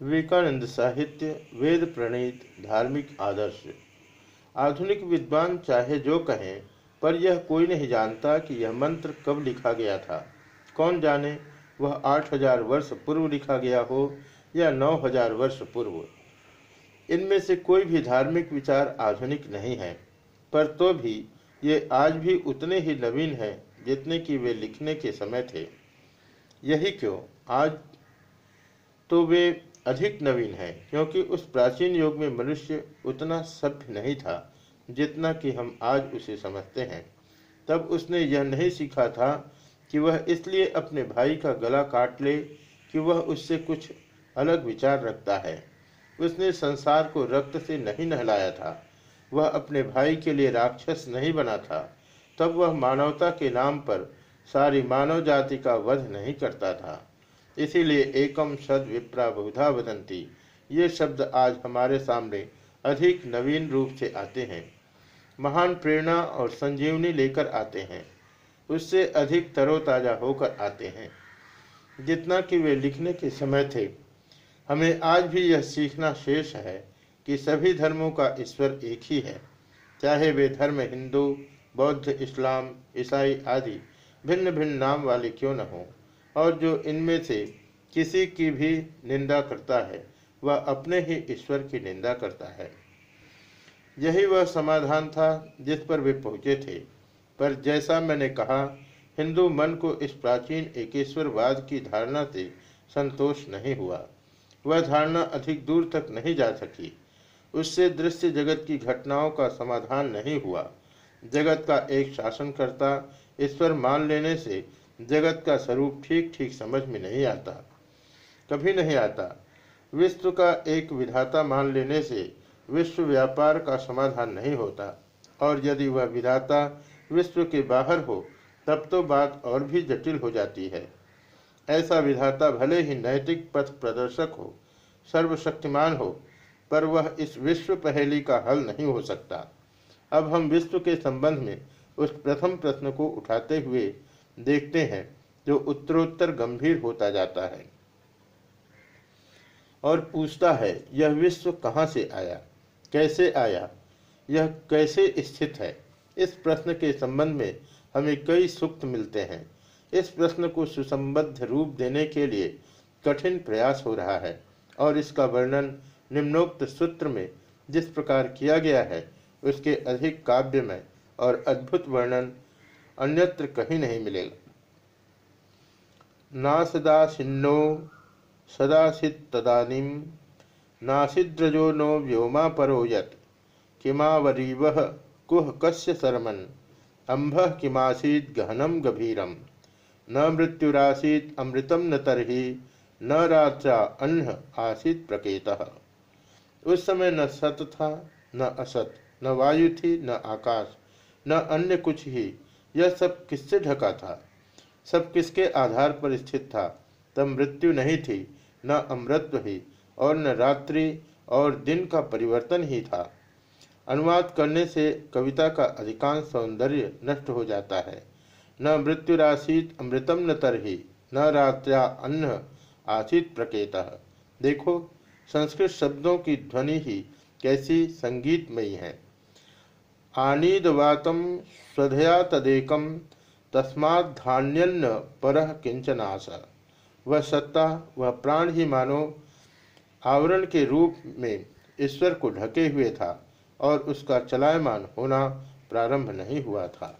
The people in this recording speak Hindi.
विवेकानंद साहित्य, वेद प्रणीत, धार्मिक आदर्श। आधुनिक विद्वान चाहे जो कहें, पर यह कोई नहीं जानता कि यह मंत्र कब लिखा गया था। कौन जाने, वह आठ हज़ार वर्ष पूर्व लिखा गया हो या नौ हज़ार वर्ष पूर्व। इनमें से कोई भी धार्मिक विचार आधुनिक नहीं है, पर तो भी ये आज भी उतने ही नवीन हैं जितने कि वे लिखने के समय थे। यही क्यों? आज तो वे अधिक नवीन है, क्योंकि उस प्राचीन युग में मनुष्य उतना सभ्य नहीं था, जितना कि हम आज उसे समझते हैं। तब उसने यह नहीं सीखा था कि वह इसलिए अपने भाई का गला काट ले कि वह उससे कुछ अलग विचार रखता है। उसने संसार को रक्त से नहीं नहलाया था। वह अपने भाई के लिए राक्षस नहीं बना था। तब वह मानवता के नाम पर सारी मानव जाति का वध नहीं करता था। इसीलिए एकम सद विप्रा बहुधा वदंती। ये शब्द आज हमारे सामने अधिक नवीन रूप से आते हैं। महान प्रेरणा और संजीवनी लेकर आते हैं। उससे अधिक तरोताजा होकर आते हैं। जितना कि वे लिखने के समय थे। हमें आज भी यह सीखना शेष है कि सभी धर्मों का ईश्वर एक ही है। चाहे वे धर्म हिंदू, बौद्ध, इस्लाम, ईसाई आदि भिन्न भिन्न नाम वाले क्यों न हों। और जो इनमें से किसी की भी निंदा करता है, वह अपने ही ईश्वर की निंदा करता है। यही वह समाधान था जिस पर वे पहुँचे थे। पर जैसा मैंने कहा, हिंदू मन को इस प्राचीन एकेश्वरवाद की धारणा से संतोष नहीं हुआ। वह धारणा अधिक दूर तक नहीं जा सकी। उससे दृश्य जगत की घटनाओं का समाधान नहीं हुआ। जगत का एक शासनकर्ता ईश्वर मान लेने से जगत का स्वरूप ठीक ठीक समझ में नहीं आता, कभी नहीं आता। विश्व का एक विधाता मान लेने से विश्व व्यापार का समाधान नहीं होता। और यदि वह विधाता विश्व के बाहर हो, तब तो बात और भी जटिल हो जाती है। ऐसा विधाता भले ही नैतिक पथ प्रदर्शक हो, सर्वशक्तिमान हो, पर वह इस विश्व पहेली का हल नहीं हो सकता। अब हम विश्व के संबंध में उस प्रथम प्रश्न को उठाते हुए देखते हैं, जो उत्तरोत्तर गंभीर होता जाता है। और पूछता है, यह विश्व कहाँ से आया? कैसे आया? यह कैसे स्थित है? इस प्रश्न के संबंध में हमें कई सूक्त मिलते हैं। इस प्रश्न को सुसंबद्ध रूप देने के लिए कठिन प्रयास हो रहा है, और इसका वर्णन निम्नोक्त सूत्र में जिस प्रकार किया गया है, उसके अधिक काव्यमय और अद्भुत वर्णन अन्यत्र कहीं नहीं मिलेगा। ना नासदासीनो सदासीत तदानीम नासिद्रजो नो व्योमा परो यत। किमावरीव कुह कस्य शर्मन? अंभ किमासीत गहनम गभीरम? न मृत्युरासीत अमृतम न तरही, न रात्रा अन्न आसीत प्रकेत। उस समय न सत था, न असत, न वायु थी, न आकाश, न अन्य कुछ ही यह सब किससे ढका था? सब किसके आधार पर स्थित था? तब मृत्यु नहीं थी, न अमृत्व ही, और न रात्रि, और दिन का परिवर्तन ही था। अनुवाद करने से कविता का अधिकांश सौंदर्य नष्ट हो जाता है। न मृत्यु राशित अमृतम न तरही, न रात्र्या अन्न आसित प्रकेत। देखो, संस्कृत शब्दों की ध्वनि ही कैसी संगीतमयी है। आनीदवातम स्वधया तदेकम तस्माधान्यन्न पर किंचन किंचनाश वह सत्ता, वह प्राण ही मानो, आवरण के रूप में ईश्वर को ढके हुए था और उसका चलायमान होना प्रारंभ नहीं हुआ था।